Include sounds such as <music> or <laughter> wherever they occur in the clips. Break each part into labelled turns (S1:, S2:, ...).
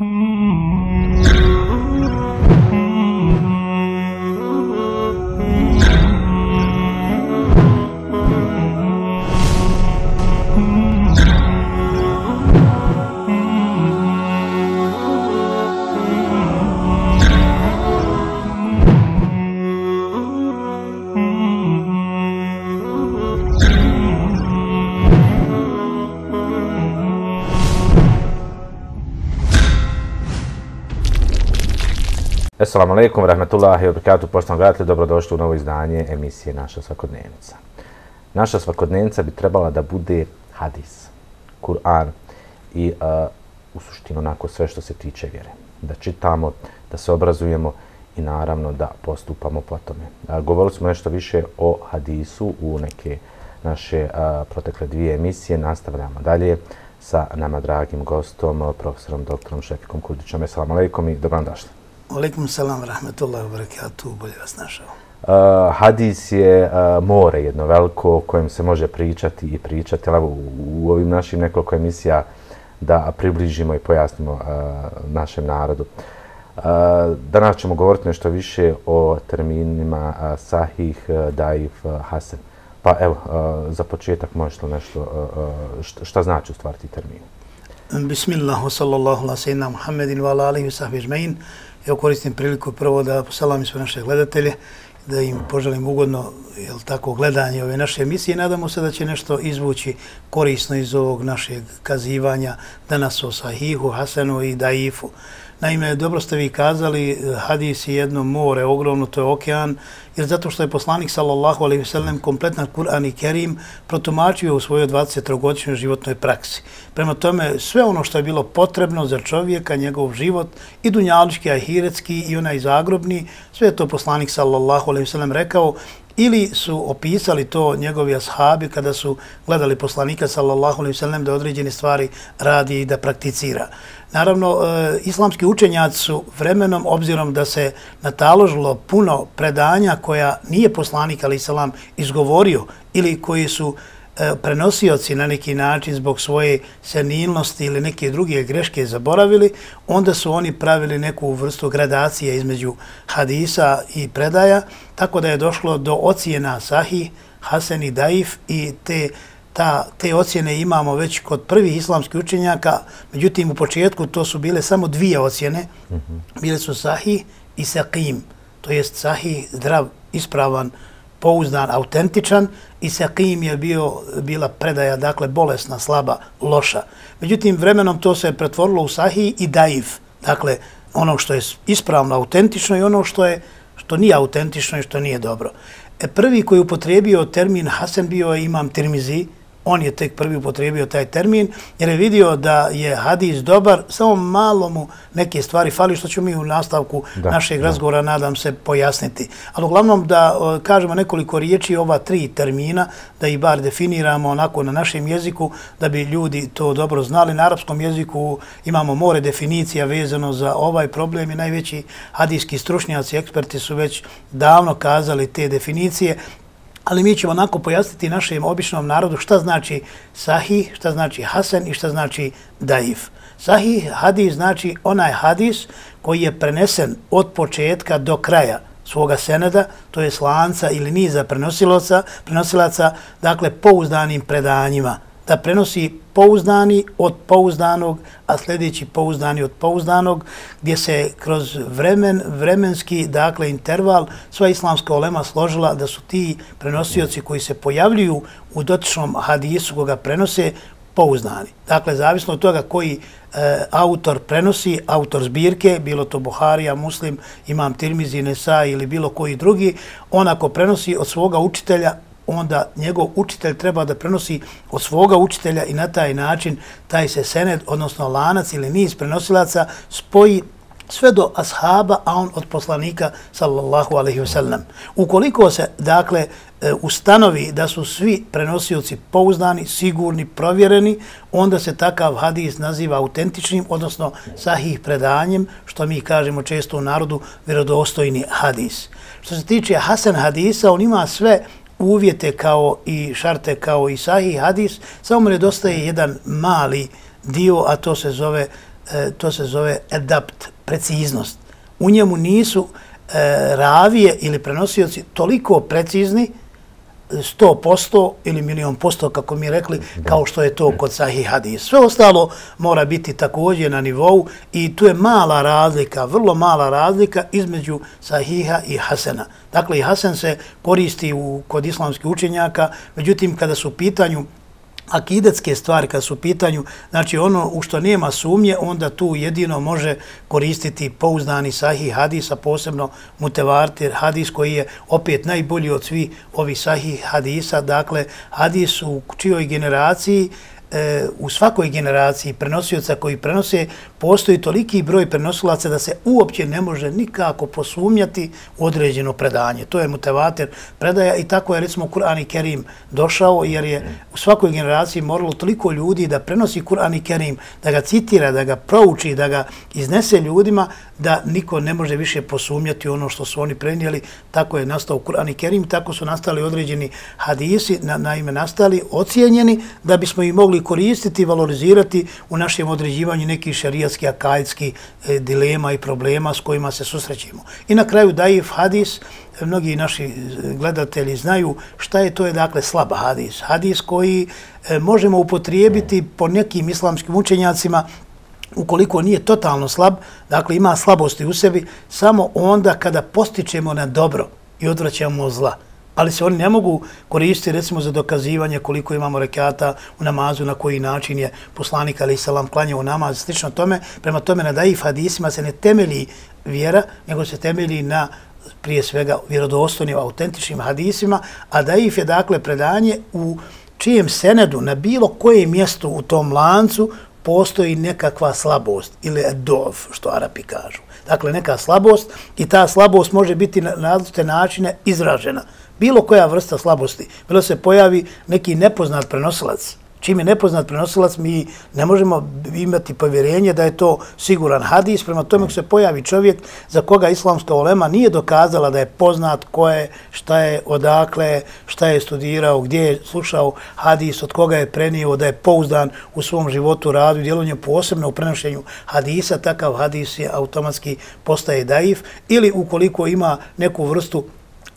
S1: Mm-hmm. Assalamu alaikum, rahmetullahi wa barakatuh, poštovani gledatelji, dobrodošli u novo izdanje emisije Naša svakodnevnica. Naša svakodnevnica bi trebala da bude hadis, Kur'an i uh, u suštinu onako sve što se tiče vjere. Da čitamo, da se obrazujemo i naravno da postupamo po tome. Uh, govorili smo nešto više o hadisu u neke naše uh, protekle dvije emisije. Nastavljamo dalje sa nama dragim gostom, uh, profesorom doktorom Šefikom Kudićom. Assalamu alaikum i dobrodošli.
S2: Aleikum salam, rahmetullahi wa barakatuh, bolje vas našao.
S1: Uh, hadis je uh, more jedno veliko o kojem se može pričati i pričati, ali u, u ovim našim nekoliko emisija da približimo i pojasnimo uh, našem narodu. Uh, danas ćemo govoriti nešto više o terminima uh, sahih, uh, daif, uh, hasan. Pa evo, uh, za početak možeš li nešto, uh, šta, šta znači u stvari ti termini?
S2: Bismillah, sallallahu ala sejna Muhammedin, wa ala alihi wa sahbihi žmein. Evo koristim priliku prvo da posalam sve naše gledatelje, da im poželim ugodno jel, tako, gledanje ove naše emisije. Nadamo se da će nešto izvući korisno iz ovog našeg kazivanja danas o Sahihu, Hasanu i Daifu. Naime, dobro ste vi kazali, hadis je jedno more, ogromno, to je okean, jer zato što je poslanik sallallahu alaihi sellem kompletan Kur'an i Kerim protumačio u svojoj 23-godišnjoj životnoj praksi. Prema tome, sve ono što je bilo potrebno za čovjeka, njegov život, i dunjalički, i hiretski, i onaj zagrobni, sve je to poslanik sallallahu alaihi sellem rekao, ili su opisali to njegovi ashabi kada su gledali poslanika sallallahu alaihi sallam da određene stvari radi i da prakticira. Naravno, e, islamski učenjaci su vremenom, obzirom da se nataložilo puno predanja koja nije poslanik alaihi salam izgovorio ili koji su prenosioci na neki način zbog svoje senilnosti ili neke druge greške zaboravili, onda su oni pravili neku vrstu gradacije između hadisa i predaja, tako da je došlo do ocijena sahih, hasen i daif i te ta, te ocjene imamo već kod prvih islamskih učenjaka, međutim u početku to su bile samo dvije ocjene, mhm. bile su sahih i saqim, to jest sahih, zdrav, ispravan, pouzdan, autentičan i saqim je bio, bila predaja, dakle bolesna, slaba, loša. Međutim, vremenom to se pretvorilo u sahih i daif, dakle ono što je ispravno, autentično i ono što je što nije autentično i što nije dobro. E, prvi koji upotrijebio termin Hasan bio je imam Tirmizi, on je tek prvi upotrijebio taj termin, jer je vidio da je hadis dobar, samo malo mu neke stvari fali, što ću mi u nastavku da, našeg da. razgovora, nadam se, pojasniti. Ali uglavnom da kažemo nekoliko riječi ova tri termina, da ih bar definiramo onako na našem jeziku, da bi ljudi to dobro znali. Na arapskom jeziku imamo more definicija vezano za ovaj problem i najveći hadijski stručnjaci, eksperti su već davno kazali te definicije, ali mi ćemo onako pojasniti našem običnom narodu šta znači sahih, šta znači hasan i šta znači daif. Sahih hadis znači onaj hadis koji je prenesen od početka do kraja svoga seneda, to je slanca ili niza prenosilaca, prenosilaca, dakle pouzdanim predanjima da prenosi pouzdani od pouzdanog, a sljedeći pouzdani od pouzdanog, gdje se kroz vremen, vremenski, dakle, interval, sva islamska olema složila da su ti prenosioci koji se pojavljuju u dotičnom hadisu koga prenose, pouzdani. Dakle, zavisno od toga koji e, autor prenosi, autor zbirke, bilo to Buharija, Muslim, Imam Tirmizi, Nesa ili bilo koji drugi, on ako prenosi od svoga učitelja, onda njegov učitelj treba da prenosi od svoga učitelja i na taj način taj se sened, odnosno lanac ili niz prenosilaca spoji sve do ashaba, a on od poslanika, sallallahu alaihi wasallam. Ukoliko se, dakle, e, ustanovi da su svi prenosioci pouzdani, sigurni, provjereni, onda se takav hadis naziva autentičnim, odnosno sahih predanjem, što mi kažemo često u narodu, vjerodostojni hadis. Što se tiče Hasan hadisa, on ima sve uvjete kao i šarte kao i sahih hadis, samo mu nedostaje jedan mali dio, a to se zove e, to se zove adapt, preciznost. U njemu nisu e, ravije ili prenosioci toliko precizni, 100% ili milion posto, kako mi rekli, kao što je to kod sahih hadis. Sve ostalo mora biti također na nivou i tu je mala razlika, vrlo mala razlika između sahiha i hasena. Dakle, i hasen se koristi u, kod islamskih učenjaka, međutim, kada su u pitanju akidetske stvari kad su u pitanju, znači ono u što nema sumnje, onda tu jedino može koristiti pouzdani sahih hadis, a posebno mutevartir hadis koji je opet najbolji od svih ovih sahih hadisa, dakle hadis u čijoj generaciji e, u svakoj generaciji prenosioca koji prenose, postoji toliki broj prenosilaca da se uopće ne može nikako posumnjati u određeno predanje. To je mutevater predaja i tako je recimo Kur'an i Kerim došao jer je u svakoj generaciji moralo toliko ljudi da prenosi Kur'an i Kerim, da ga citira, da ga prouči, da ga iznese ljudima, da niko ne može više posumnjati ono što su oni prenijeli. Tako je nastao Kur'an i Kerim, tako su nastali određeni hadisi, na, naime nastali, ocijenjeni, da bismo ih mogli koristiti i valorizirati u našem određivanju nekih šarijatskih, akajski e, dilema i problema s kojima se susrećemo. I na kraju daif hadis, mnogi naši gledatelji znaju šta je to je dakle slab hadis. Hadis koji e, možemo upotrijebiti po nekim islamskim učenjacima ukoliko nije totalno slab, dakle ima slabosti u sebi, samo onda kada postičemo na dobro i odvraćamo zla. Ali se oni ne mogu koristiti recimo za dokazivanje koliko imamo rekata u namazu, na koji način je poslanik ali salam klanjao namaz, slično tome. Prema tome na daif hadisima se ne temelji vjera, nego se temelji na prije svega vjerodostojnim, autentičnim hadisima, a daif je dakle predanje u čijem senedu na bilo koje mjesto u tom lancu postoji nekakva slabost ili dov, što Arapi kažu. Dakle, neka slabost i ta slabost može biti na različite načine izražena. Bilo koja vrsta slabosti, bilo se pojavi neki nepoznat prenosilac, čim je nepoznat prenosilac, mi ne možemo imati povjerenje da je to siguran hadis. Prema tome se pojavi čovjek za koga islamska olema nije dokazala da je poznat ko je, šta je, odakle, šta je studirao, gdje je slušao hadis, od koga je prenio, da je pouzdan u svom životu, radu i djelovanju posebno u prenošenju hadisa, takav hadis je automatski postaje daif. Ili ukoliko ima neku vrstu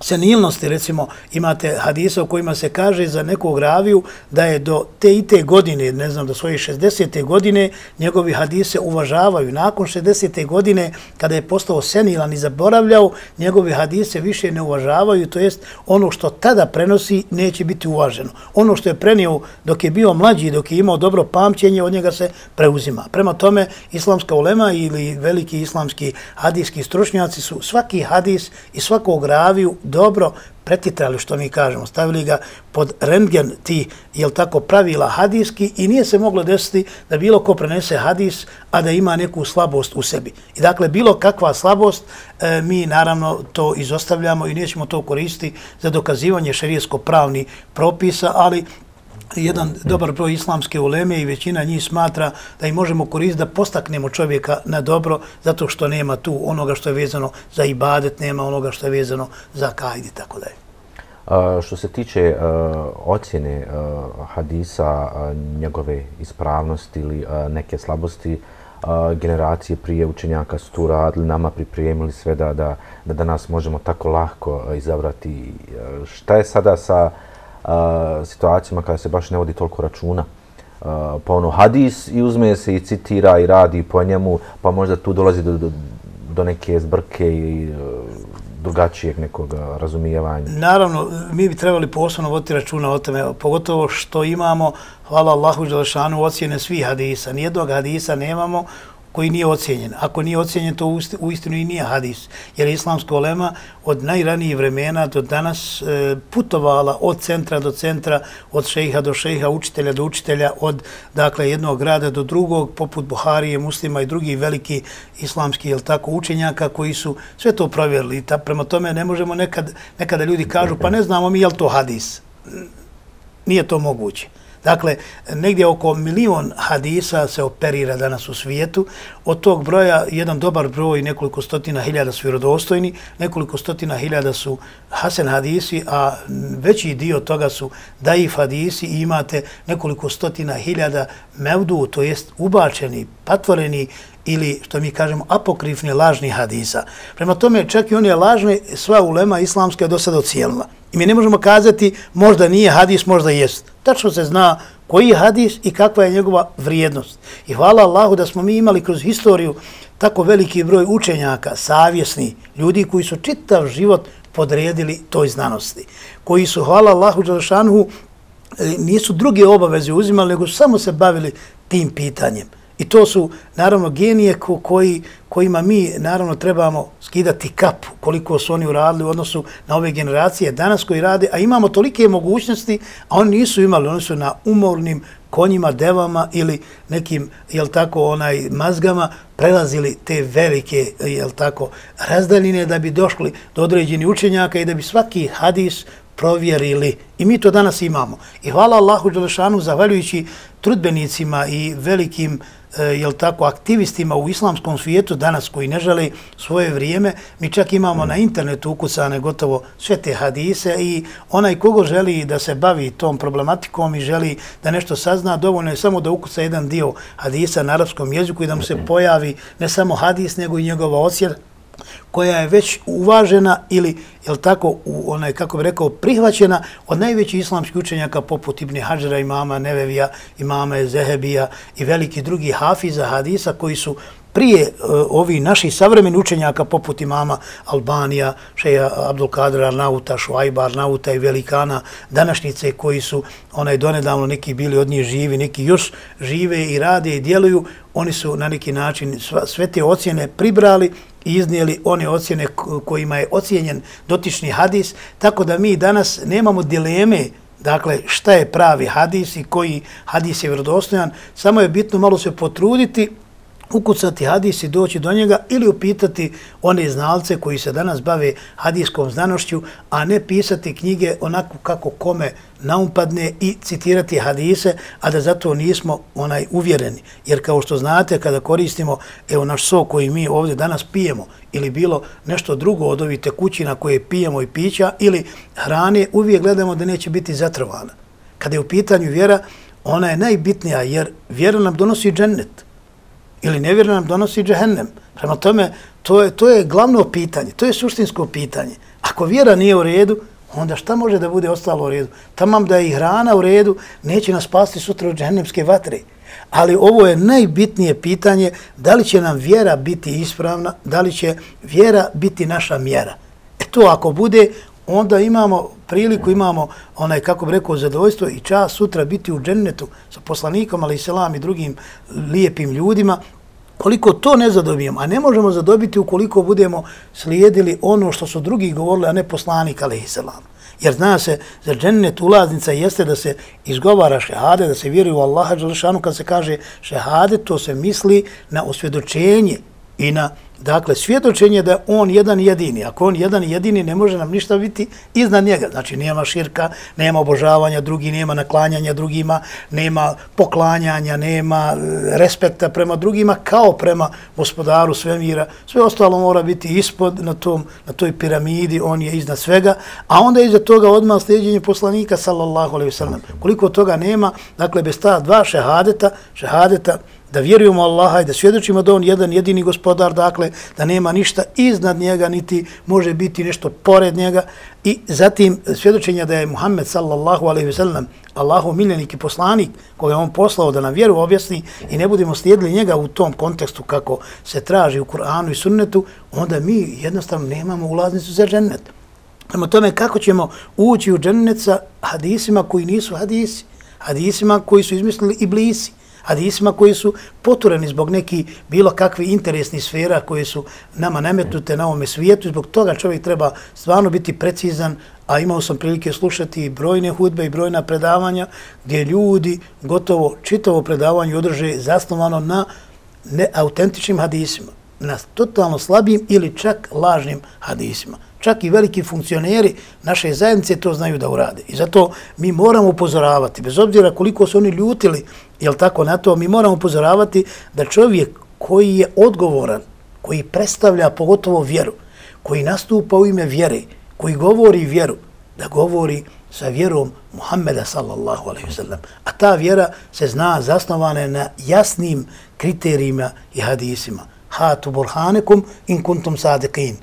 S2: senilnosti, recimo imate hadisa u kojima se kaže za nekog raviju da je do te i te godine, ne znam, do svoje 60. godine, njegovi hadise uvažavaju. Nakon 60. godine, kada je postao senilan i zaboravljao, njegovi hadise više ne uvažavaju, to jest ono što tada prenosi neće biti uvaženo. Ono što je prenio dok je bio mlađi, dok je imao dobro pamćenje, od njega se preuzima. Prema tome, islamska ulema ili veliki islamski hadijski stručnjaci su svaki hadis i svakog raviju dobro pretitrali, što mi kažemo, stavili ga pod rentgen ti, jel tako, pravila hadijski i nije se moglo desiti da bilo ko prenese hadis, a da ima neku slabost u sebi. I dakle, bilo kakva slabost, e, mi naravno to izostavljamo i nećemo to koristiti za dokazivanje šarijesko-pravni propisa, ali jedan dobar broj islamske uleme i većina njih smatra da i možemo koristiti da postaknemo čovjeka na dobro zato što nema tu onoga što je vezano za ibadet, nema onoga što je vezano za kajd i tako dalje.
S1: Što se tiče uh, ocjene uh, hadisa, njegove ispravnosti ili neke slabosti, generacije prije učenjaka su tu radili, nama pripremili sve da, da, da danas možemo tako lahko izabrati. Šta je sada sa uh, situacijama kada se baš ne vodi toliko računa. Uh, pa ono hadis i uzme se i citira i radi po njemu, pa možda tu dolazi do, do, do neke zbrke i uh, drugačijeg nekog e, razumijevanja.
S2: Naravno, mi bi trebali posebno voditi računa o tome, pogotovo što imamo, hvala Allahu Đelešanu, ocjene svih hadisa. Nijednog hadisa nemamo koji nije ocjenjen. Ako nije ocjenjen, to u istinu i nije hadis. Jer je islamska olema od najranijih vremena do danas e, putovala od centra do centra, od šejha do šejha, učitelja do učitelja, od dakle, jednog grada do drugog, poput Buharije, muslima i drugih veliki islamski jel tako, učenjaka koji su sve to provjerili. Ta, prema tome ne možemo nekad, nekada ljudi kažu, pa ne znamo mi je li to hadis. Nije to moguće. Dakle, negdje oko milion hadisa se operira danas u svijetu. Od tog broja jedan dobar broj, nekoliko stotina hiljada su vjerodostojni, nekoliko stotina hiljada su hasen hadisi, a veći dio toga su daif hadisi i imate nekoliko stotina hiljada mevdu, to jest ubačeni, patvoreni ili, što mi kažemo, apokrifni lažni hadisa. Prema tome, čak i on je lažni, sva ulema islamska je do sada ocijelila. I mi ne možemo kazati možda nije hadis, možda jest. Tačno se zna koji je hadis i kakva je njegova vrijednost. I hvala Allahu da smo mi imali kroz historiju tako veliki broj učenjaka, savjesni, ljudi koji su čitav život podredili toj znanosti. Koji su, hvala Allahu Đalšanhu, e, nisu druge obaveze uzimali, nego samo se bavili tim pitanjem. I to su, naravno, genije ko, koji, kojima mi, naravno, trebamo skidati kapu koliko su oni uradili u odnosu na ove generacije danas koji rade, a imamo tolike mogućnosti, a oni nisu imali, oni su na umornim konjima, devama ili nekim, jel tako, onaj mazgama prelazili te velike, jel tako, razdaljine da bi došli do određenih učenjaka i da bi svaki hadis provjerili. I mi to danas imamo. I hvala Allahu Đelešanu, zahvaljujući trudbenicima i velikim uh, E, jel tako, aktivistima u islamskom svijetu danas koji ne žele svoje vrijeme, mi čak imamo na internetu ukucane gotovo sve te hadise i onaj kogo želi da se bavi tom problematikom i želi da nešto sazna, dovoljno je samo da ukuca jedan dio hadisa na arapskom jeziku i da mu se pojavi ne samo hadis, nego i njegova osjer, koja je već uvažena ili je tako u onaj kako bih rekao prihvaćena od najvećih islamskih učenjaka poput Ibn Hadžera, imama Nevevija, imama Zehebija i veliki drugi hafiza hadisa koji su prije uh, ovi naši savremeni učenjaka poput imama Albanija, šeja Abdul Kadir Arnauta, Šuajba Arnauta i velikana današnjice koji su onaj donedavno neki bili od njih živi, neki još žive i rade i djeluju, oni su na neki način sve te ocjene pribrali i iznijeli one ocjene kojima je ocijenjen dotični hadis, tako da mi danas nemamo dileme dakle šta je pravi hadis i koji hadis je vjerodostojan, samo je bitno malo se potruditi ukucati hadis i doći do njega ili upitati one znalce koji se danas bave hadiskom znanošću, a ne pisati knjige onako kako kome naumpadne i citirati hadise, a da zato nismo onaj uvjereni. Jer kao što znate, kada koristimo evo naš sok koji mi ovdje danas pijemo ili bilo nešto drugo od ovih tekućina koje pijemo i pića ili hrane, uvijek gledamo da neće biti zatrovana. Kada je u pitanju vjera, ona je najbitnija jer vjera nam donosi džennet ili nevjerno nam donosi džehennem. Prema tome, to je, to je glavno pitanje, to je suštinsko pitanje. Ako vjera nije u redu, onda šta može da bude ostalo u redu? Tamam da je i hrana u redu, neće nas spasti sutra u džehennemske vatre. Ali ovo je najbitnije pitanje, da li će nam vjera biti ispravna, da li će vjera biti naša mjera. E to ako bude, onda imamo priliku, imamo onaj, kako bi rekao, zadovoljstvo i čas sutra biti u džennetu sa poslanikom, ali i selam i drugim lijepim ljudima, koliko to ne zadobijemo, a ne možemo zadobiti ukoliko budemo slijedili ono što su drugi govorili, a ne poslanik, ali i selam. Jer zna se, za džennet ulaznica jeste da se izgovara šehade, da se vjeruje u Allaha, kad se kaže šehade, to se misli na osvjedočenje i na Dakle, svjedočenje da on jedan jedini, ako on jedan jedini, ne može nam ništa biti iznad njega. Znači, nema širka, nema obožavanja drugi, nema naklanjanja drugima, nema poklanjanja, nema e, respekta prema drugima kao prema gospodaru svemira. Sve ostalo mora biti ispod na, tom, na toj piramidi, on je iznad svega, a onda iza toga odmah sljeđenje poslanika, sallallahu alaihi sallam. Koliko toga nema, dakle, bez ta dva šehadeta, šehadeta, da vjerujemo Allaha i da svjedočimo da on jedan jedini gospodar, dakle, da nema ništa iznad njega, niti može biti nešto pored njega. I zatim svjedočenja da je Muhammed sallallahu alaihi ve sellem Allahu miljenik i poslanik koji je on poslao da nam vjeru objasni i ne budemo slijedili njega u tom kontekstu kako se traži u Kur'anu i sunnetu, onda mi jednostavno nemamo ulaznicu za džennet. Prema tome kako ćemo ući u džennet sa hadisima koji nisu hadisi, hadisima koji su izmislili iblisi, hadisima koji su potureni zbog neki bilo kakvi interesni sfera koje su nama nametnute na ovome svijetu. Zbog toga čovjek treba stvarno biti precizan, a imao sam prilike slušati brojne hudbe i brojna predavanja gdje ljudi gotovo čitavo predavanje održe zasnovano na neautentičnim hadisima, na totalno slabim ili čak lažnim hadisima. Čak i veliki funkcioneri naše zajednice to znaju da urade. I zato mi moramo upozoravati, bez obzira koliko su oni ljutili, jel tako na to, mi moramo upozoravati da čovjek koji je odgovoran, koji predstavlja pogotovo vjeru, koji nastupa u ime vjere, koji govori vjeru, da govori sa vjerom Muhammeda sallallahu alaihi wa sallam. A ta vjera se zna zasnovane na jasnim kriterijima i hadisima. Hatu burhanekum in kuntum sadiqin.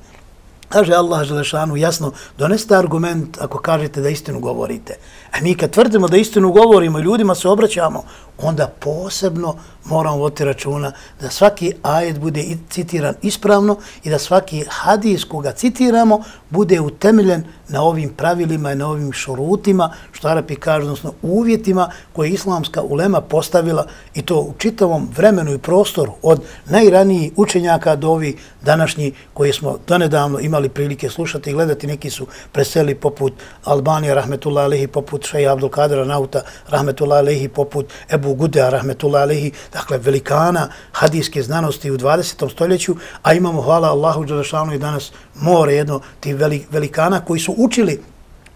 S2: Kaže Allah Želešanu jasno, doneste argument ako kažete da istinu govorite. A mi kad tvrdimo da istinu govorimo i ljudima se obraćamo, onda posebno moramo voditi računa da svaki ajet bude citiran ispravno i da svaki hadis koga citiramo bude utemeljen na ovim pravilima i na ovim šurutima, što Arapi kažu, odnosno uvjetima koje je islamska ulema postavila i to u čitavom vremenu i prostoru od najranijih učenjaka do ovih današnji koji smo donedavno imali prilike slušati i gledati. Neki su preseli poput Albanija, rahmetullahi alihi, poput Šeja Abdul Kadra Nauta, rahmetullahi alihi, poput Ebu Gudea, rahmetullahi alihi, dakle velikana hadijske znanosti u 20. stoljeću, a imamo, hvala Allahu Đelešanu i danas more jedno tih velikana koji su učili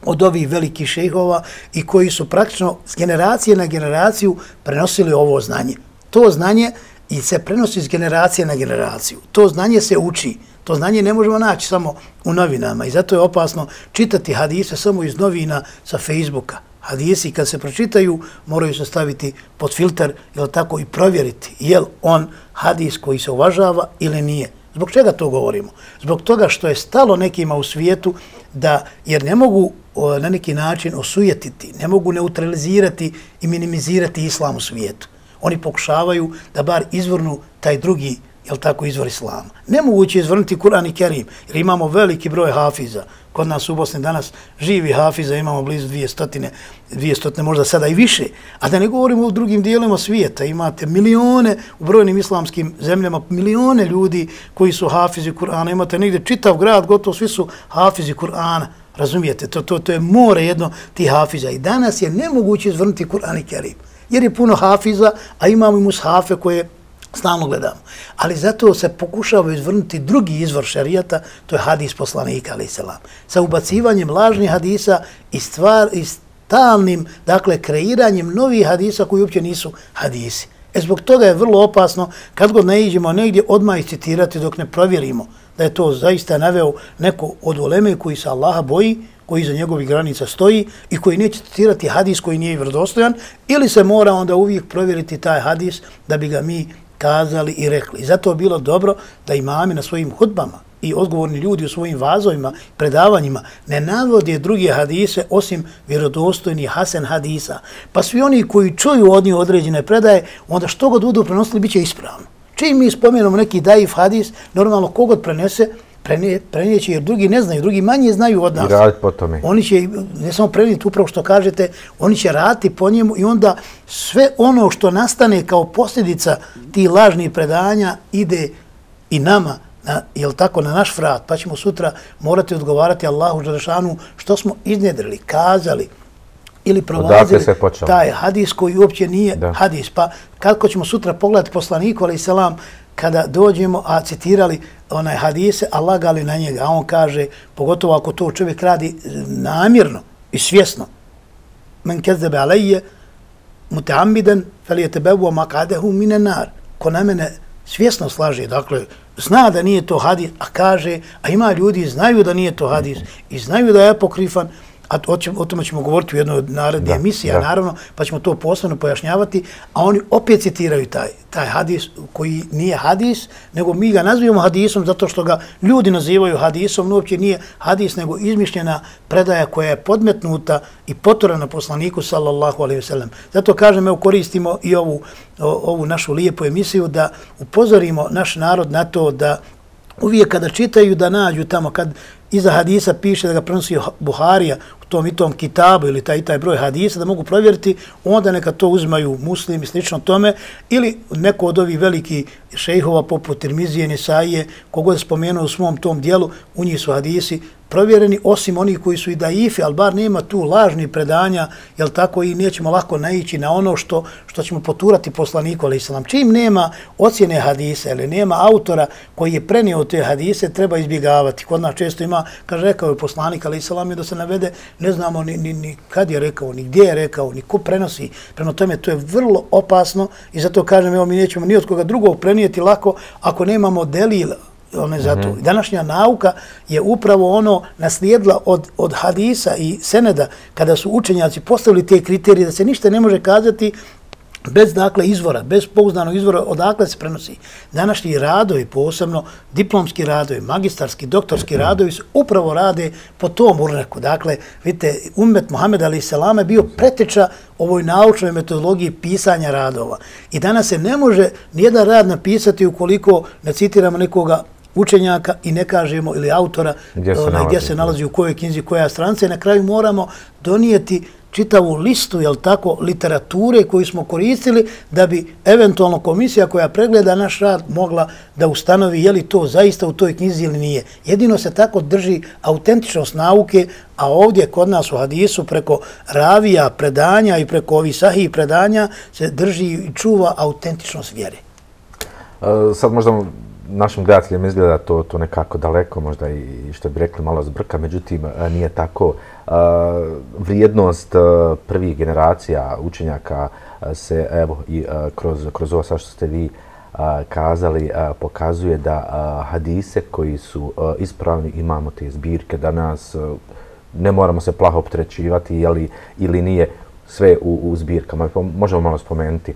S2: od ovih velikih šejhova i koji su praktično s generacije na generaciju prenosili ovo znanje. To znanje i se prenosi s generacije na generaciju. To znanje se uči. To znanje ne možemo naći samo u novinama i zato je opasno čitati hadise samo iz novina sa Facebooka. Hadisi kad se pročitaju moraju se staviti pod filter jel tako i provjeriti je on hadis koji se uvažava ili nije. Zbog čega to govorimo? Zbog toga što je stalo nekima u svijetu da, jer ne mogu na neki način osujetiti, ne mogu neutralizirati i minimizirati islam u svijetu. Oni pokušavaju da bar izvrnu taj drugi jel tako, izvor islama. Nemoguće izvrnuti Kur'an i Kerim, jer imamo veliki broj hafiza. Kod nas u Bosni danas živi hafiza, imamo blizu dvije stotine, dvije stotine, možda sada i više. A da ne govorimo o drugim dijelima svijeta, imate milione u brojnim islamskim zemljama, milione ljudi koji su hafizi Kur'ana. Imate negdje čitav grad, gotovo svi su hafizi Kur'ana. Razumijete, to, to, to je more jedno ti hafiza. I danas je nemoguće izvrnuti Kur'an i Kerim. Jer je puno hafiza, a imamo i mushafe koje stalno gledamo. Ali zato se pokušava izvrnuti drugi izvor šarijata, to je hadis poslanika, ali selam. Sa ubacivanjem lažnih hadisa i, stvar, i stalnim, dakle, kreiranjem novih hadisa koji uopće nisu hadisi. E zbog toga je vrlo opasno kad god ne iđemo negdje odmah citirati dok ne provjerimo da je to zaista naveo neko od uleme koji se Allaha boji, koji za njegovih granica stoji i koji neće citirati hadis koji nije vrdostojan ili se mora onda uvijek provjeriti taj hadis da bi ga mi kazali i rekli. I zato je bilo dobro da imami na svojim hudbama i odgovorni ljudi u svojim vazovima, predavanjima, ne navode druge hadise osim vjerodostojnih Hasan hadisa. Pa svi oni koji čuju od njih određene predaje, onda što god budu prenosili, bit će ispravno. Čim mi spomenemo neki daif hadis, normalno kogod prenese, prenijeće jer drugi ne znaju, drugi manje znaju od nas.
S1: I raditi po tome.
S2: Oni će, ne samo prenijeti upravo što kažete, oni će raditi po njemu i onda sve ono što nastane kao posljedica ti lažnih predanja ide i nama, na, jel tako, na naš vrat, pa ćemo sutra morati odgovarati Allahu Đerašanu što smo iznjedrili, kazali ili provazili taj hadis koji uopće nije da. hadis. Pa kako ćemo sutra pogledati poslaniku, ali selam, kada dođemo, a citirali onaj hadise, a lagali na njega, a on kaže, pogotovo ako to čovjek radi namjerno i svjesno, men kezebe alejje, muteamiden, felijete bebu makadehu mine nar. Ko na mene svjesno slaže, dakle, zna da nije to hadis, a kaže, a ima ljudi znaju da nije to hadis i znaju da je apokrifan, a o, ćemo, o tome ćemo govoriti u jednoj od narednih emisija, naravno, pa ćemo to posebno pojašnjavati, a oni opet citiraju taj, taj hadis koji nije hadis, nego mi ga nazivamo hadisom zato što ga ljudi nazivaju hadisom, no uopće nije hadis, nego izmišljena predaja koja je podmetnuta i potorana poslaniku, sallallahu alaihi wasallam. Zato kažem, evo koristimo i ovu, ovu našu lijepu emisiju da upozorimo naš narod na to da uvijek kada čitaju da nađu tamo, kad iza hadisa piše da ga prenosi Buharija tom i tom kitabu ili taj i taj broj hadisa da mogu provjeriti, onda neka to uzmaju i slično tome ili neko od ovih veliki šejhova poput Tirmizije, Nisaije, kogod je spomenuo u svom tom dijelu, u njih su hadisi provjereni, osim onih koji su i daifi, ali bar nema tu lažni predanja, jel tako, i nećemo lako naići na ono što, što ćemo poturati poslaniku, ali islam. Čim nema ocjene hadise, ili nema autora koji je prenio te hadise, treba izbjegavati. Kod nas često ima, kaže, rekao je poslanik, ali islam je da se navede, ne znamo ni, ni, ni kad je rekao, ni gdje je rekao, ni ko prenosi. Prema tome, to je vrlo opasno i zato kažem, evo, mi nećemo ni od koga drugog prenijeti lako ako nemamo delila one zato. Mm -hmm. Današnja nauka je upravo ono naslijedila od, od hadisa i seneda kada su učenjaci postavili te kriterije da se ništa ne može kazati bez dakle izvora, bez pouzdanog izvora odakle se prenosi. Današnji radovi, posebno diplomski radovi, magistarski, doktorski radovi su upravo rade po tom urneku. Dakle, vidite, umet Muhammed Ali je bio preteča ovoj naučnoj metodologiji pisanja radova. I danas se ne može nijedan rad napisati ukoliko ne citiramo nekoga učenjaka i ne kažemo ili autora gdje se, onaj, nalazi, gdje se nalazi u kojoj knjizi koja stranca i na kraju moramo donijeti čitavu listu, jel tako, literature koju smo koristili da bi eventualno komisija koja pregleda naš rad mogla da ustanovi je li to zaista u toj knjizi ili nije. Jedino se tako drži autentičnost nauke, a ovdje kod nas u hadisu preko ravija predanja i preko ovih sahih predanja se drži i čuva autentičnost vjere.
S1: Uh, sad možda našim gledateljima izgleda to, to nekako daleko, možda i što bi rekli malo zbrka, međutim e, nije tako. E, vrijednost e, prvih generacija učenjaka se, evo, i kroz, kroz ovo sa što ste vi kazali, pokazuje da hadise koji su ispravni, imamo te zbirke, da nas ne moramo se plaho optrećivati, jeli, ili nije sve u, u zbirkama. Možemo malo spomenuti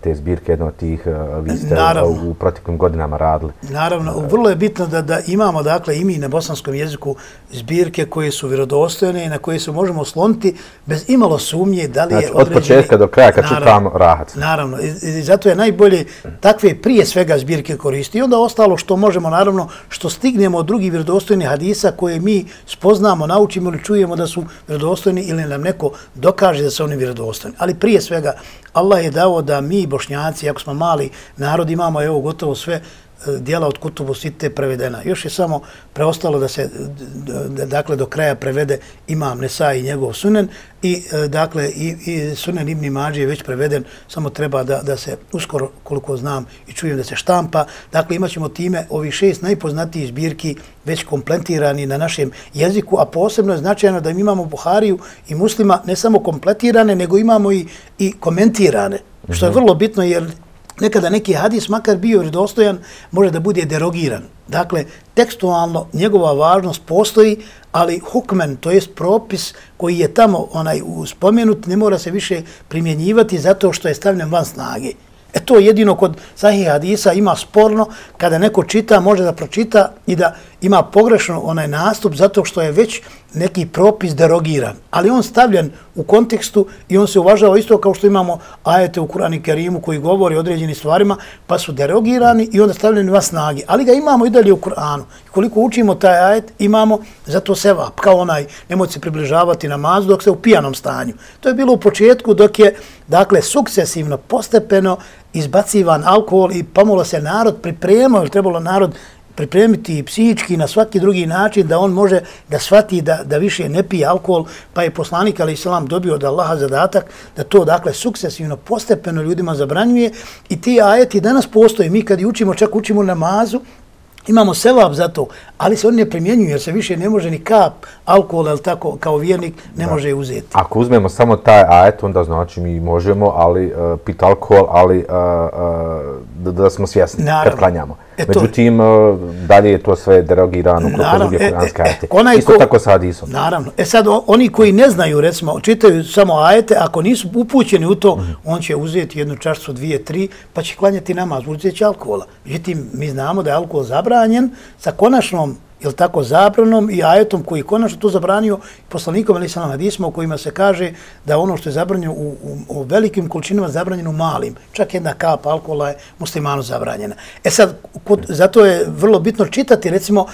S1: te zbirke, jedno od tih vi ste Naravno. u proteklim godinama radili.
S2: Naravno, vrlo je bitno da, da imamo dakle i mi na bosanskom jeziku zbirke koje su vjerodostojne i na koje se možemo osloniti bez imalo sumnje da li je znači,
S1: određeni... Od početka do kraja kad čitamo rahat.
S2: Naravno, i, i zato je najbolje takve prije svega zbirke koristi. I onda ostalo što možemo, naravno, što stignemo od drugih vjerodostojnih hadisa koje mi spoznamo, naučimo ili čujemo da su vjerodostojni ili nam neko dokaže da su oni vjerodostojni. Ali prije svega, Allah je dao da mi bošnjaci, ako smo mali narod, imamo evo gotovo sve dijela od Kutubu Site prevedena. Još je samo preostalo da se dakle do kraja prevede Imam Nesa i njegov sunen i e, dakle i, i sunen Ibn Mađi je već preveden, samo treba da, da se uskoro koliko znam i čujem da se štampa. Dakle imaćemo time ovi šest najpoznatijih zbirki već kompletirani na našem jeziku, a posebno je značajno da imamo Buhariju i muslima ne samo kompletirane, nego imamo i, i komentirane, što je mhm. vrlo bitno jer nekada neki hadis, makar bio redostojan, može da bude derogiran. Dakle, tekstualno njegova važnost postoji, ali hukmen, to jest propis koji je tamo onaj spomenut, ne mora se više primjenjivati zato što je stavljen van snage. E to jedino kod sahih hadisa ima sporno kada neko čita, može da pročita i da ima pogrešno onaj nastup zato što je već neki propis derogiran. Ali on stavljen u kontekstu i on se uvažava isto kao što imamo ajete u Kurani Kerimu koji govori o određenim stvarima, pa su derogirani i onda stavljeni vas snagi. Ali ga imamo i dalje u Kuranu. Koliko učimo taj ajet, imamo zato seva, kao onaj, nemoj se približavati namazu dok se u pijanom stanju. To je bilo u početku dok je, dakle, sukcesivno, postepeno izbacivan alkohol i pomalo se narod pripremao, ili trebalo narod pripremiti i psihički na svaki drugi način da on može da shvati da, da više ne pije alkohol, pa je poslanik ali islam dobio od Allaha zadatak da to dakle sukcesivno, postepeno ljudima zabranjuje i ti ajeti danas postoje. Mi kad učimo, čak učimo namazu, imamo sevap za to, ali se on ne primjenjuju jer se više ne može ni kap alkohol, ali tako kao vjernik ne da. može uzeti.
S1: Ako uzmemo samo taj ajet, onda znači mi možemo ali uh, pit alkohol, ali uh, uh, da, da smo svjesni Naravno. kad klanjamo. E Međutim, uh, dalje je to sve derogirano kroz druge e, kuranske e, ajete. E, Isto ko, tako sa hadisom.
S2: Naravno. E sad, oni koji ne znaju, recimo, čitaju samo ajete, ako nisu upućeni u to, mm. on će uzeti jednu čašcu, dvije, tri, pa će klanjati namaz, uzeti će alkohola. Međutim, mi znamo da je alkohol zabranjen sa konačnom jel tako, zabranom i ajetom koji konačno to zabranio poslanikom sam hadisma u kojima se kaže da ono što je zabranjeno u, u, u velikim količinama zabranjeno u malim, čak jedna kap alkohola je muslimanu zabranjena. E sad, kod, zato je vrlo bitno čitati recimo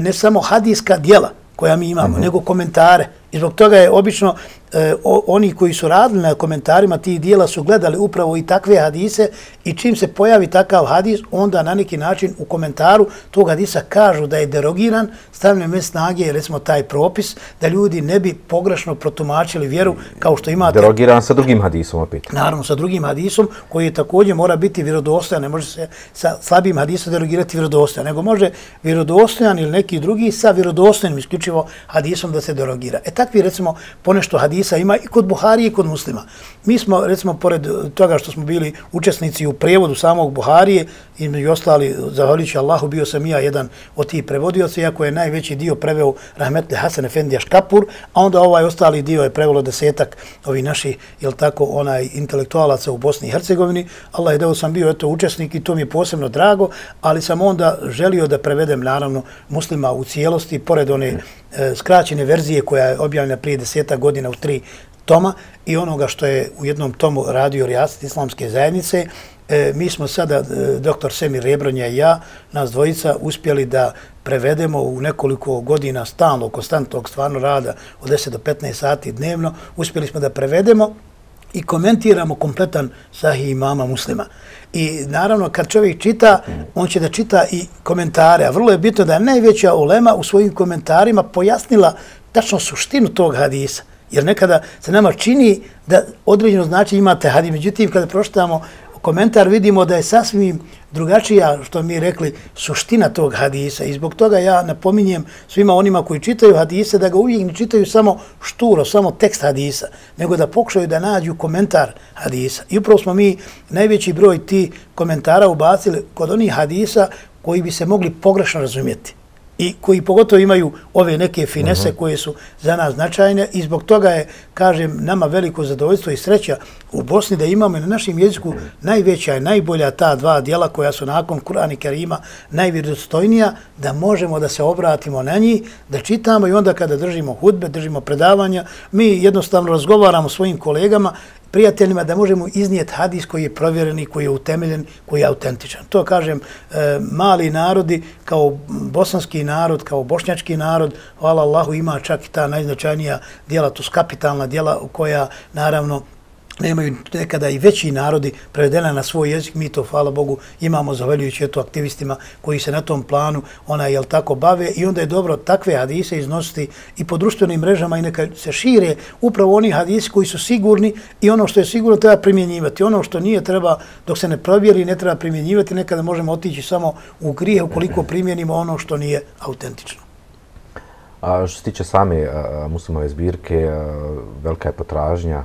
S2: ne samo hadijska dijela koja mi imamo, mm -hmm. nego komentare. I zbog toga je obično e, o, oni koji su radili na komentarima tih dijela su gledali upravo i takve hadise i čim se pojavi takav hadis, onda na neki način u komentaru tog hadisa kažu da je derogiran, stavljeno me snage, recimo taj propis, da ljudi ne bi pogrešno protumačili vjeru kao što imate...
S1: Derogiran sa drugim hadisom opet.
S2: Naravno, sa drugim hadisom koji je također mora biti vjerodostojan, ne može se sa slabim hadisom derogirati vjerodostojan, nego može vjerodostojan ili neki drugi sa vjerodostojanim isključivo hadisom da se derogira. E takvi recimo ponešto hadisa ima i kod Buharije i kod muslima. Mi smo recimo pored toga što smo bili učesnici u prevodu samog Buharije i među ostali, zahvaljujući Allahu, bio sam ja jedan od tih prevodioca, iako je najveći dio preveo Rahmetli Hasan Efendija Škapur, a onda ovaj ostali dio je prevelo desetak ovi naši, jel tako, onaj intelektualaca u Bosni i Hercegovini. Allah je dao sam bio eto učesnik i to mi je posebno drago, ali sam onda želio da prevedem naravno muslima u cijelosti, pored one e, skraćene verzije koja je objavljena prije deseta godina u tri toma i onoga što je u jednom tomu radio Rijast islamske zajednice, e, mi smo sada, e, doktor Semir Rebronja i ja, nas dvojica, uspjeli da prevedemo u nekoliko godina stalno, konstantnog stvarno rada od 10 do 15 sati dnevno, uspjeli smo da prevedemo i komentiramo kompletan sahih imama muslima. I naravno kad čovjek čita, on će da čita i komentare, a vrlo je bitno da je najveća ulema u svojim komentarima pojasnila tačno suštinu tog hadisa. Jer nekada se nama čini da određeno znači imate hadis, međutim kada pročitamo komentar vidimo da je sasvim drugačija, što mi rekli, suština tog hadisa. I zbog toga ja napominjem svima onima koji čitaju hadise da ga uvijek ne čitaju samo šturo, samo tekst hadisa, nego da pokušaju da nađu komentar hadisa. I upravo smo mi najveći broj ti komentara ubacili kod onih hadisa koji bi se mogli pogrešno razumjeti i koji pogotovo imaju ove neke finese uh -huh. koje su za nas značajne i zbog toga je, kažem, nama veliko zadovoljstvo i sreća u Bosni da imamo na našem jeziku najveća i najbolja ta dva dijela koja su nakon Kur'ana i Kerima najvjerojstojnija da možemo da se obratimo na njih, da čitamo i onda kada držimo hudbe, držimo predavanja, mi jednostavno razgovaramo svojim kolegama prijateljima da možemo iznijeti hadis koji je provjereni, koji je utemeljen, koji je autentičan. To kažem, e, mali narodi kao bosanski narod, kao bošnjački narod, hvala Allahu, ima čak i ta najznačajnija dijela, to su kapitalna dijela koja naravno nemaju nekada i veći narodi prevedena na svoj jezik, mi to, hvala Bogu, imamo zahvaljujući eto aktivistima koji se na tom planu ona jel tako bave i onda je dobro takve hadise iznositi i po društvenim mrežama i neka se šire upravo oni hadisi koji su sigurni i ono što je sigurno treba primjenjivati. Ono što nije treba, dok se ne provjeri, ne treba primjenjivati, nekada možemo otići samo u grije ukoliko primjenimo ono što nije autentično.
S1: A što se tiče same muslimove zbirke, velika je potražnja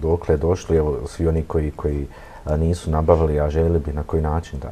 S1: dokle je došli, evo, svi oni koji, koji nisu nabavili, a želi bi na koji način da,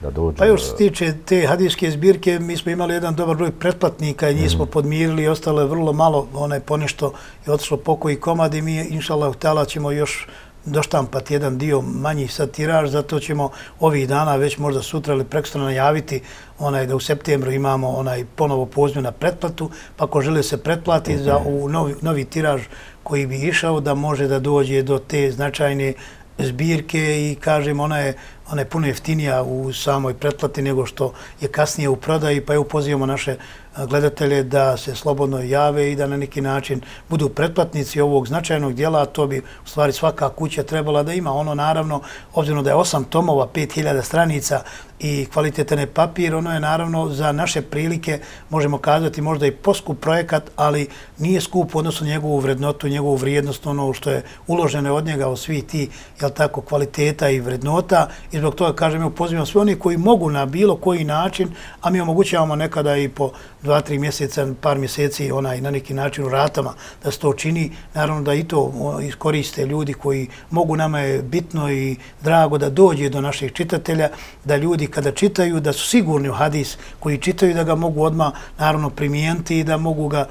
S1: da dođu?
S2: Pa još se tiče te hadijske zbirke, mi smo imali jedan dobar broj pretplatnika i njih smo mm. podmirili, ostalo je vrlo malo, onaj ponešto je otišlo pokoji komad i mi, inša Allah, ćemo još doštampati jedan dio manji sad tiraž, zato ćemo ovih dana već možda sutra ili prekstano najaviti onaj da u septembru imamo onaj ponovo poziv na pretplatu, pa ako žele se pretplati za u novi, novi tiraž koji bi išao da može da dođe do te značajne zbirke i kažem ona je ona je puno jeftinija u samoj pretplati nego što je kasnije u prodaji, pa je upozivamo naše gledatelje da se slobodno jave i da na neki način budu pretplatnici ovog značajnog dijela, to bi u stvari svaka kuća trebala da ima. Ono naravno, obzirom da je 8 tomova, 5000 stranica i kvalitetane papir, ono je naravno za naše prilike, možemo kazati možda i poskup projekat, ali nije skup odnosno njegovu vrednotu, njegovu vrijednost, ono što je uloženo od njega u svi ti, jel tako, kvaliteta i vrednota. I zbog toga, kažem, ja pozivam sve oni koji mogu na bilo koji način, a mi omogućavamo nekada i po dva, tri mjeseca, par mjeseci, onaj, na neki način u ratama da se to čini. Naravno da i to iskoriste ljudi koji mogu, nama je bitno i drago da dođe do naših čitatelja, da ljudi kada čitaju, da su sigurni u hadis koji čitaju, da ga mogu odmah, naravno, primijeniti i da mogu ga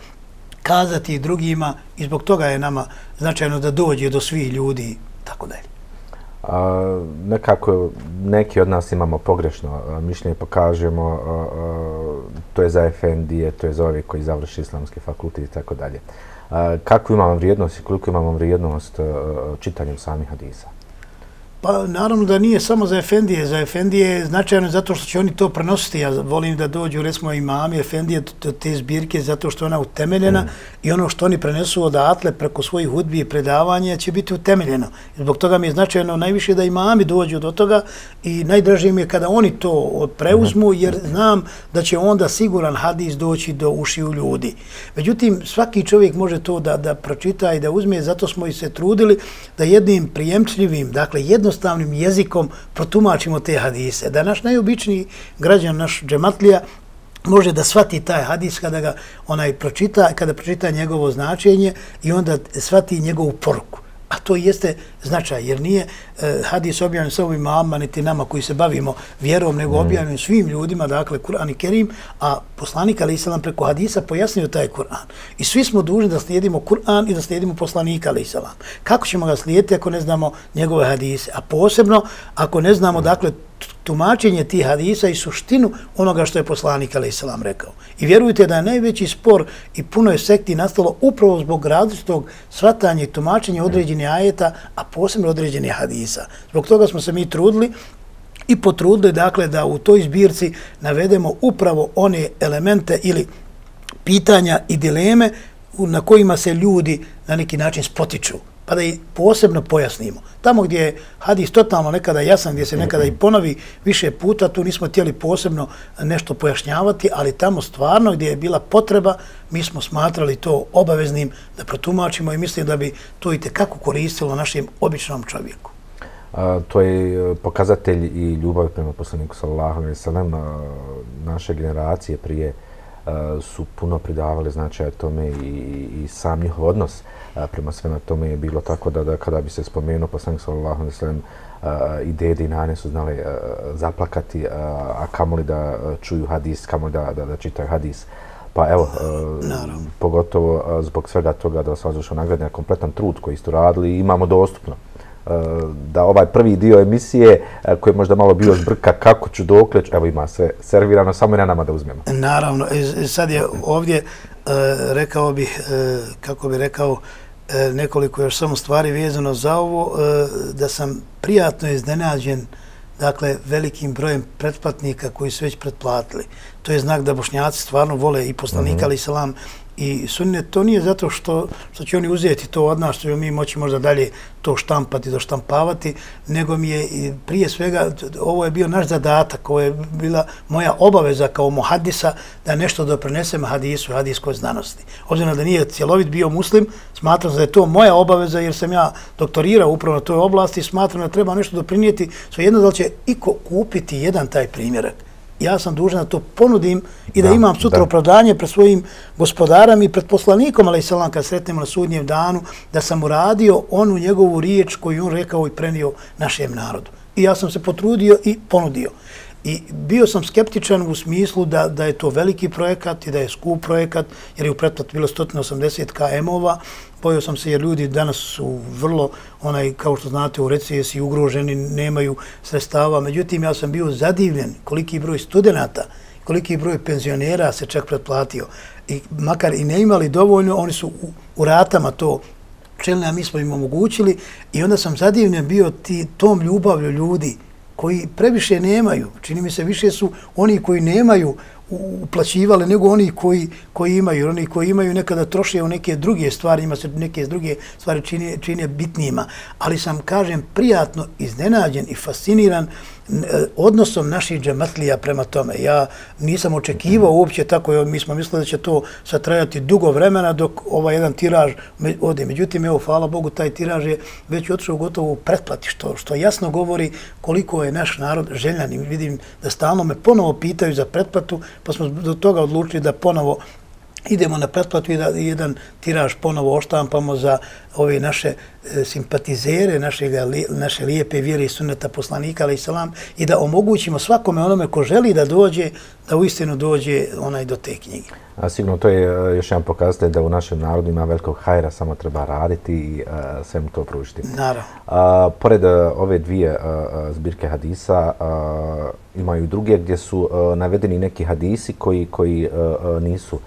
S2: kazati drugima i zbog toga je nama značajno da dođe do svih ljudi tako dalje.
S1: A, nekako neki od nas imamo pogrešno a, mišljenje, pa pokažemo a, a, to je za Efendije, to je za ove koji završi islamski fakultet i tako dalje. Kako imamo vrijednost i koliko imamo vrijednost a, čitanjem samih hadisa?
S2: Pa naravno da nije samo za Efendije. Za Efendije je značajno zato što će oni to prenositi. Ja volim da dođu, recimo, imami Efendije do te zbirke zato što je ona utemeljena mm. i ono što oni prenesu odatle preko svojih hudbi i predavanja će biti utemeljeno. Zbog toga mi je značajno najviše da imami dođu do toga i najdražije mi je kada oni to preuzmu jer znam da će onda siguran hadis doći do ušiju ljudi. Međutim, svaki čovjek može to da, da pročita i da uzme, zato smo i se trudili da jednim prijemčljivim, dakle jednostavnim jezikom protumačimo te hadise. Da naš najobičniji građan, naš džematlija, može da svati taj hadis kada ga onaj pročita, kada pročita njegovo značenje i onda svati njegovu poruku. A to jeste značaj, jer nije e, hadis objavljen sa ovim mama, niti nama koji se bavimo vjerom, nego objavljen svim ljudima, dakle, Kur'an i Kerim, a poslanik Ali Isalam preko hadisa pojasnio taj Kur'an. I svi smo dužni da slijedimo Kur'an i da slijedimo poslanika Ali Isalam. Kako ćemo ga slijediti ako ne znamo njegove hadise? A posebno ako ne znamo, dakle, tumačenje tih hadisa i suštinu onoga što je poslanik Ali Isalam rekao. I vjerujte da je najveći spor i puno je sekti nastalo upravo zbog različitog svatanja i tumačenja određenih ajeta, a posebno određenih hadisa. Zbog toga smo se mi trudili i potrudili dakle da u toj zbirci navedemo upravo one elemente ili pitanja i dileme na kojima se ljudi na neki način spotiču pa da i posebno pojasnimo. Tamo gdje je hadis totalno nekada jasan, gdje se nekada i ponovi više puta, tu nismo htjeli posebno nešto pojašnjavati, ali tamo stvarno gdje je bila potreba, mi smo smatrali to obaveznim da protumačimo i mislim da bi to i tekako koristilo našem običnom čovjeku.
S1: A, to je e, pokazatelj i ljubav prema poslaniku sallallahu alejhi ve sellem naše generacije prije a, su puno pridavali značaj tome i, i sam njihov odnos prema svema tome je bilo tako da, da kada bi se spomenuo poslanik sallallahu alejhi ve sellem i dede i nane su znali zaplakati, a kamoli da čuju hadis, kamoli da, da, da čitaju hadis. Pa evo, Naravno. pogotovo zbog svega toga da vas nagradi na kompletan trud koji ste radili imamo dostupno da ovaj prvi dio emisije koji je možda malo bio zbrka kako ću dokle, evo ima sve servirano, samo je na nama da uzmemo.
S2: Naravno, sad je ovdje rekao bih, kako bi rekao, E, nekoliko još samo stvari vezano za ovo, e, da sam prijatno iznenađen dakle, velikim brojem pretplatnika koji su već pretplatili. To je znak da bošnjaci stvarno vole i poslanika, mm -hmm. ali salam, i sunnet. To nije zato što, što će oni uzeti to od nas, što mi moći možda dalje to štampati, doštampavati, nego mi je prije svega, ovo je bio naš zadatak, ovo je bila moja obaveza kao muhadisa da nešto doprinesem hadisu, hadiskoj znanosti. Obzirom da nije cjelovit bio muslim, smatram da je to moja obaveza jer sam ja doktorirao upravo na toj oblasti i smatram da treba nešto doprinijeti, svejedno da li će iko kupiti jedan taj primjerak ja sam dužan da to ponudim i da, da imam sutra da. opravdanje pred svojim gospodarom i pred poslanikom, ali se kad sretnemo na sudnjem danu, da sam uradio onu njegovu riječ koju on rekao i prenio našem narodu. I ja sam se potrudio i ponudio. I bio sam skeptičan u smislu da, da je to veliki projekat i da je skup projekat, jer je u pretplatu bilo 180 km-ova. Bojao sam se jer ljudi danas su vrlo, onaj, kao što znate, u recesiji ugroženi, nemaju sredstava. Međutim, ja sam bio zadivljen koliki broj studenta, koliki broj penzionera se čak pretplatio. I makar i ne imali dovoljno, oni su u, u ratama to čelne, a mi smo im omogućili. I onda sam zadivljen bio ti, tom ljubavlju ljudi, koji previše nemaju. Čini mi se više su oni koji nemaju uplaćivali nego oni koji, koji imaju. Oni koji imaju nekada troše u neke druge stvari, ima se neke druge stvari čine, čine bitnijima. Ali sam, kažem, prijatno iznenađen i fasciniran E, odnosom naših džematlija prema tome. Ja nisam očekivao uopće tako, mi smo mislili da će to satrajati dugo vremena dok ovaj jedan tiraž ode. Međutim, evo, hvala Bogu, taj tiraž je već otišao gotovo u pretplati, što, što jasno govori koliko je naš narod željan. I vidim da stalno me ponovo pitaju za pretplatu, pa smo do toga odlučili da ponovo idemo na pretplatu i da jedan tiraž ponovo oštampamo za ove naše e, simpatizere, naše, naše lijepe vjere i sunneta poslanika, ali i salam, i da omogućimo svakome onome ko želi da dođe, da u istinu dođe onaj do te knjige.
S1: A sigurno to je e, još jedan pokazatelj da u našem narodu ima velikog hajra, samo treba raditi i uh, sve mu to pružiti.
S2: Naravno.
S1: Uh, pored uh, ove dvije uh, zbirke hadisa, uh, imaju druge gdje su uh, navedeni neki hadisi koji, koji uh, nisu uh,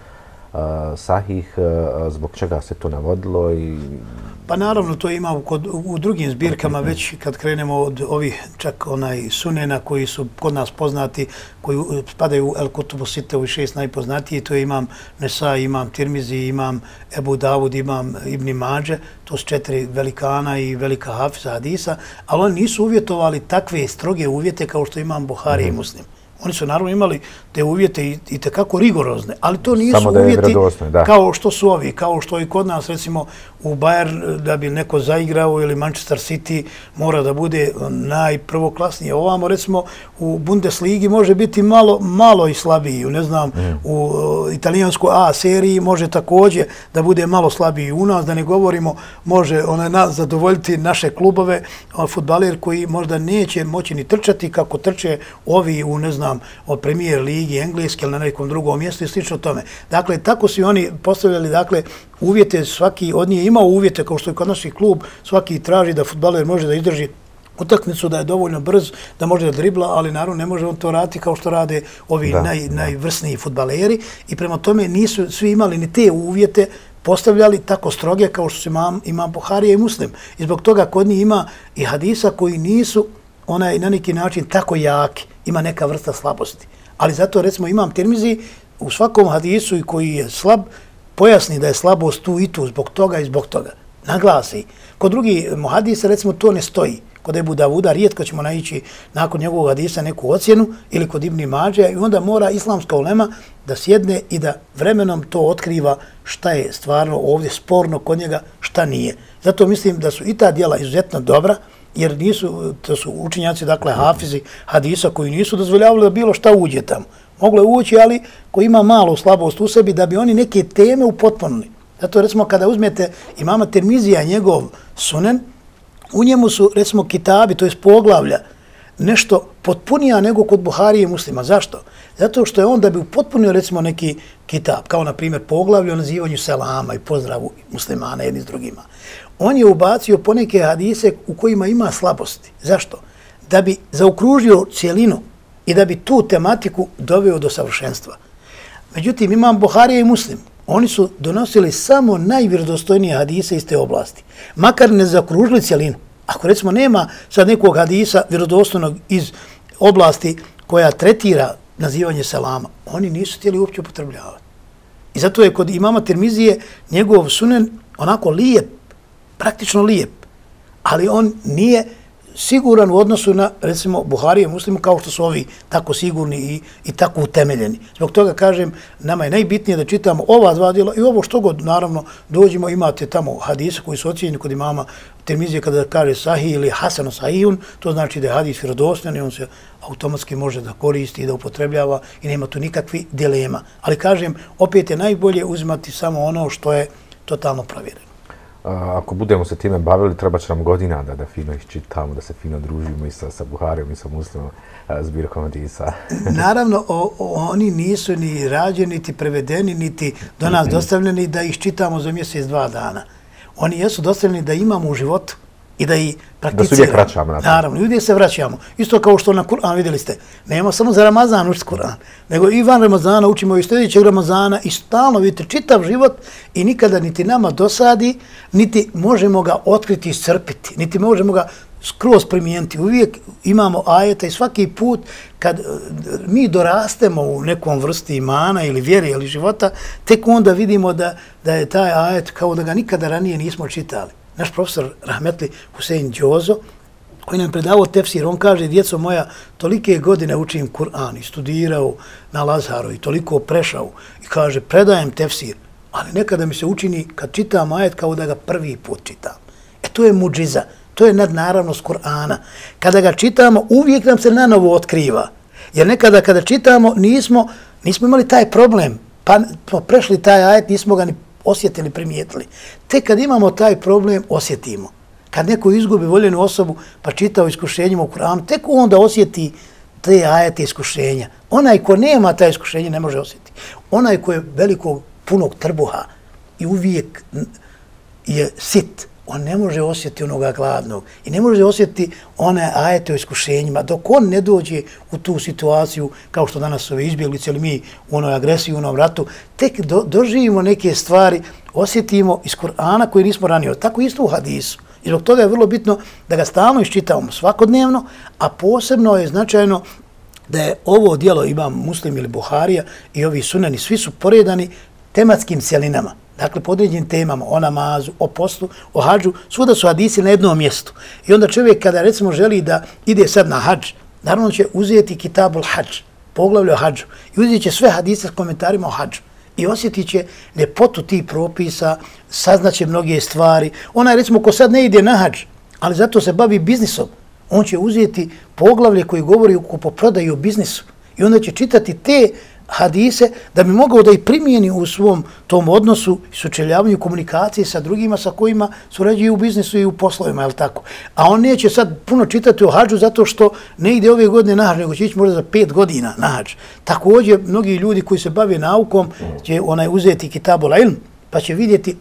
S1: sahih, zbog čega se to navodilo i
S2: Pa naravno to ima kod, u drugim zbirkama već kad krenemo od ovih čak onaj sunena koji su kod nas poznati, koji spadaju u El Kutubu Site u šest najpoznatiji, to je imam Nesa, imam Tirmizi, imam Ebu Davud, imam Ibni Mađe, to su četiri velikana i velika hafiza hadisa, ali oni nisu uvjetovali takve stroge uvjete kao što imam Buhari mm -hmm. i Muslim. Oni su naravno imali te uvjete i, i tekako rigorozne, ali to nisu Samo da uvjeti da. kao što su ovi, kao što i kod nas recimo u Bayern da bi neko zaigrao ili Manchester City mora da bude najprvoklasnije. Ovamo recimo u Bundesligi može biti malo, malo i slabiji, ne znam, mm. u italijanskoj A seriji može također da bude malo slabiji u nas, da ne govorimo, može nas zadovoljiti naše klubove, futbaler koji možda neće moći ni trčati kako trče ovi u, ne znam, o premijer ligi engleske ili na nekom drugom mjestu i slično tome. Dakle, tako su oni postavljali, dakle, uvjete, svaki od njih imao uvjete, kao što je kod naših klub, svaki traži da futbaler može da izdrži utakmicu, da je dovoljno brz, da može da dribla, ali naravno ne može on to raditi kao što rade ovi da, naj, da. najvrsniji futbaleri i prema tome nisu svi imali ni te uvjete postavljali tako stroge kao što se imam, imam Buharija i Muslim. I zbog toga kod njih ima i hadisa koji nisu onaj na neki način tako jaki, ima neka vrsta slabosti. Ali zato recimo imam termizi u svakom hadisu i koji je slab, pojasni da je slabost tu i tu zbog toga i zbog toga. Naglasi. Kod drugi mm, hadisa recimo to ne stoji. Kod Ebu Davuda rijetko ćemo naići nakon njegovog hadisa neku ocjenu ili kod Ibni Mađe i onda mora islamska ulema da sjedne i da vremenom to otkriva šta je stvarno ovdje sporno kod njega, šta nije. Zato mislim da su i ta dijela izuzetno dobra, jer nisu, to su učinjaci, dakle, hafizi hadisa koji nisu dozvoljavali da bilo šta uđe tamo. Moglo je ući, ali ko ima malo slabost u sebi, da bi oni neke teme upotpunili. Zato, recimo, kada uzmete imama Termizija, njegov sunen, u njemu su, recimo, kitabi, to je poglavlja, nešto potpunija nego kod Buharije i muslima. Zašto? Zato što je on da bi upotpunio, recimo, neki kitab, kao, na primjer, poglavlje o nazivanju selama i pozdravu muslimana jedni s drugima on je ubacio poneke hadise u kojima ima slabosti. Zašto? Da bi zaokružio cijelinu i da bi tu tematiku doveo do savršenstva. Međutim, imam Buharija i Muslim. Oni su donosili samo najvjerodostojnije hadise iz te oblasti. Makar ne zaokružili cijelinu. Ako recimo nema sad nekog hadisa vjerodostojnog iz oblasti koja tretira nazivanje selama, oni nisu htjeli uopće upotrebljavati. I zato je kod imama Termizije njegov sunen onako lijep, praktično lijep, ali on nije siguran u odnosu na, recimo, Buharije muslimu, kao što su ovi tako sigurni i, i tako utemeljeni. Zbog toga kažem, nama je najbitnije da čitamo ova dva djela i ovo što god, naravno, dođemo, imate tamo hadise koji su ocijenjeni kod imama Termizije kada kaže sahih ili hasano sahihun, to znači da je hadis vjerodostan i on se automatski može da koristi i da upotrebljava i nema tu nikakvi dilema. Ali kažem, opet je najbolje uzimati samo ono što je totalno provjereno
S1: ako budemo se time bavili, treba će nam godina da, da fino ih čitamo, da se fino družimo i sa, sa Buharijom i sa muslimom zbirkom Adisa. <laughs>
S2: Naravno, o, o, oni nisu ni rađeni, niti prevedeni, niti do nas dostavljeni da ih čitamo za mjesec, dva dana. Oni jesu dostavljeni da imamo u životu i da i prakticiramo.
S1: Da se uvijek vraćamo
S2: na to. Naravno, uvijek se vraćamo. Isto kao što na Kur'an, vidjeli ste, nema samo za Ramazan učiti Kur'an, nego i van Ramazana učimo i sljedećeg Ramazana i stalno, vidite, čitav život i nikada niti nama dosadi, niti možemo ga otkriti i srpiti, niti možemo ga skroz primijeniti. Uvijek imamo ajeta i svaki put kad e, mi dorastemo u nekom vrsti imana ili vjere ili života, tek onda vidimo da, da je taj ajet kao da ga nikada ranije nismo čitali naš profesor Rahmetli Husein Đozo, koji nam predavao tefsir, on kaže, djeco moja, tolike godine učim Kur'an i studirao na Lazaru i toliko prešao i kaže, predajem tefsir, ali nekada mi se učini kad čitam ajet kao da ga prvi put čitam. E to je muđiza, to je nadnaravnost Kur'ana. Kada ga čitamo, uvijek nam se na novo otkriva. Jer nekada kada čitamo, nismo, nismo imali taj problem, pa prešli taj ajet, nismo ga ni osjetili, primijetili. Tek kad imamo taj problem, osjetimo. Kad neko izgubi voljenu osobu, pa čita o iskušenjima u Kur'anu, tek onda osjeti te ajete iskušenja. Onaj ko nema taj iskušenje ne može osjetiti. Onaj ko je velikog, punog trbuha i uvijek je sit, on ne može osjetiti onoga gladnog i ne može osjetiti one ajete o iskušenjima dok on ne dođe u tu situaciju kao što danas ove izbjeglice ili mi u onoj agresiji, u onom ratu, tek do, doživimo neke stvari, osjetimo iz Kur'ana koji nismo ranio. Tako isto u hadisu. I zbog toga je vrlo bitno da ga stalno iščitavamo svakodnevno, a posebno je značajno da je ovo dijelo imam muslim ili Buharija i ovi sunani, svi su poredani tematskim cjelinama. Dakle, po određenim temama, o namazu, o poslu, o hađu, svuda su hadisi na jednom mjestu. I onda čovjek kada recimo želi da ide sad na hađ, naravno će uzeti kitabul hađ, poglavlje o hađu, i uzeti će sve hadise s komentarima o hađu. I osjetit će ljepotu tih propisa, saznaće mnoge stvari. Ona recimo, ko sad ne ide na hađ, ali zato se bavi biznisom, on će uzeti poglavlje koji govori o kupoprodaju biznisu. I onda će čitati te hadise da bi mogao da i primijeni u svom tom odnosu i sučeljavanju komunikacije sa drugima sa kojima surađuju u biznisu i u poslovima, je tako? A on neće sad puno čitati o hađu zato što ne ide ove godine na hađ, nego će ići možda za pet godina na hađ. Također, mnogi ljudi koji se bave naukom će onaj uzeti kitabula ilm, pa će vidjeti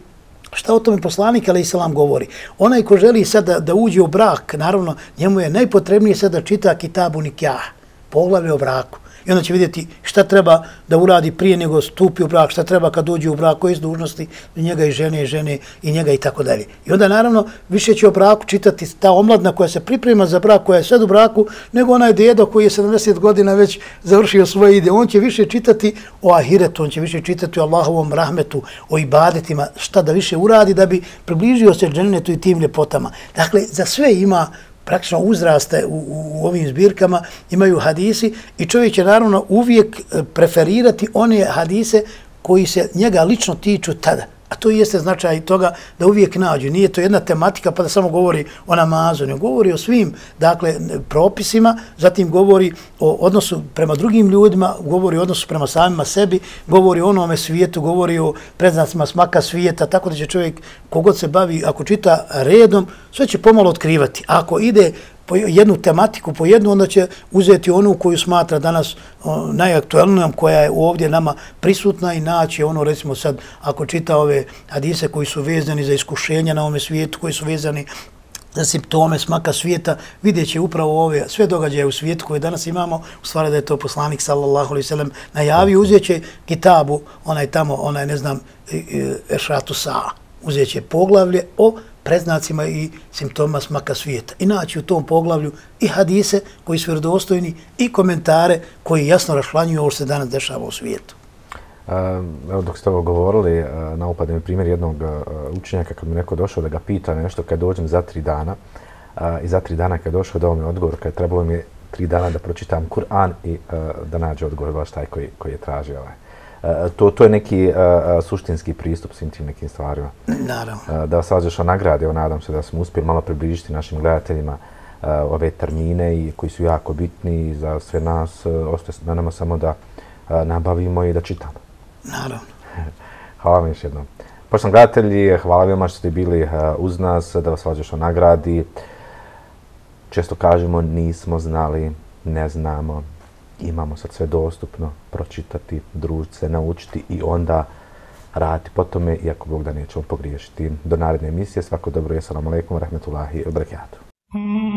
S2: Šta o tome poslanik Ali Islam govori? Onaj ko želi sad da, da uđe u brak, naravno, njemu je najpotrebnije sad da čita kitabu nikjah, poglavlje o braku. I onda će vidjeti šta treba da uradi prije nego stupi u brak, šta treba kad dođe u brak, koje su dužnosti njega i žene i žene i njega i tako dalje. I onda naravno više će o braku čitati ta omladna koja se priprema za brak, koja je sad u braku, nego onaj dedo koji je 70 godina već završio svoje ide. On će više čitati o ahiretu, on će više čitati o Allahovom rahmetu, o ibadetima, šta da više uradi da bi približio se džennetu i tim ljepotama. Dakle, za sve ima praktično uzraste u, u, ovim zbirkama imaju hadisi i čovjek će naravno uvijek eh, preferirati one hadise koji se njega lično tiču tada. A to jeste značaj toga da uvijek nađu. Nije to jedna tematika pa da samo govori o namazu, ne govori o svim dakle, propisima, zatim govori o odnosu prema drugim ljudima, govori o odnosu prema samima sebi, govori o onome svijetu, govori o predznacima smaka svijeta, tako da će čovjek kogod se bavi, ako čita redom, sve će pomalo otkrivati. Ako ide po jednu tematiku, po jednu, onda će uzeti onu koju smatra danas najaktuelnijom, koja je ovdje nama prisutna i naći ono, recimo sad, ako čita ove hadise koji su vezani za iskušenja na ovome svijetu, koji su vezani za simptome smaka svijeta, vidjet će upravo ove sve događaje u svijetu koje danas imamo, u stvari da je to poslanik sallallahu alaihi sallam najavio, uzet će kitabu, onaj tamo, onaj ne znam, Ešratu Sa, uzet će poglavlje o preznacima i simptoma smaka svijeta. I naći u tom poglavlju i hadise koji su vjerodostojni i komentare koji jasno rašlanjuju ovo što se danas dešava u svijetu.
S1: Evo dok ste ovo govorili, na mi primjer jednog učenjaka kad mi neko došao da ga pita nešto kad dođem za tri dana i za tri dana kad došao dao mi odgovor, kad trebalo mi tri dana da pročitam Kur'an i da nađe odgovor baš taj koji, koji je tražio ovaj. E, to, to je neki uh, suštinski pristup svim tim nekim stvarima.
S2: Naravno.
S1: Uh, da vas vađeš o nagradi, evo nadam se da smo uspjeli malo približiti našim gledateljima uh, ove termine i koji su jako bitni za sve nas. Uh, ostaje na nama samo da uh, nabavimo i da čitamo.
S2: Naravno. <laughs>
S1: hvala vam još jednom. Poštovani gledatelji, hvala vam što ste bili uh, uz nas, da vas vađeš o nagradi. Često kažemo nismo znali, ne znamo, imamo sad sve dostupno, pročitati, družiti se, naučiti i onda raditi po tome, iako Bog da nećemo pogriješiti. Do naredne emisije, svako dobro, jesalamu alaikum, rahmetullahi i barakatuh. Mm.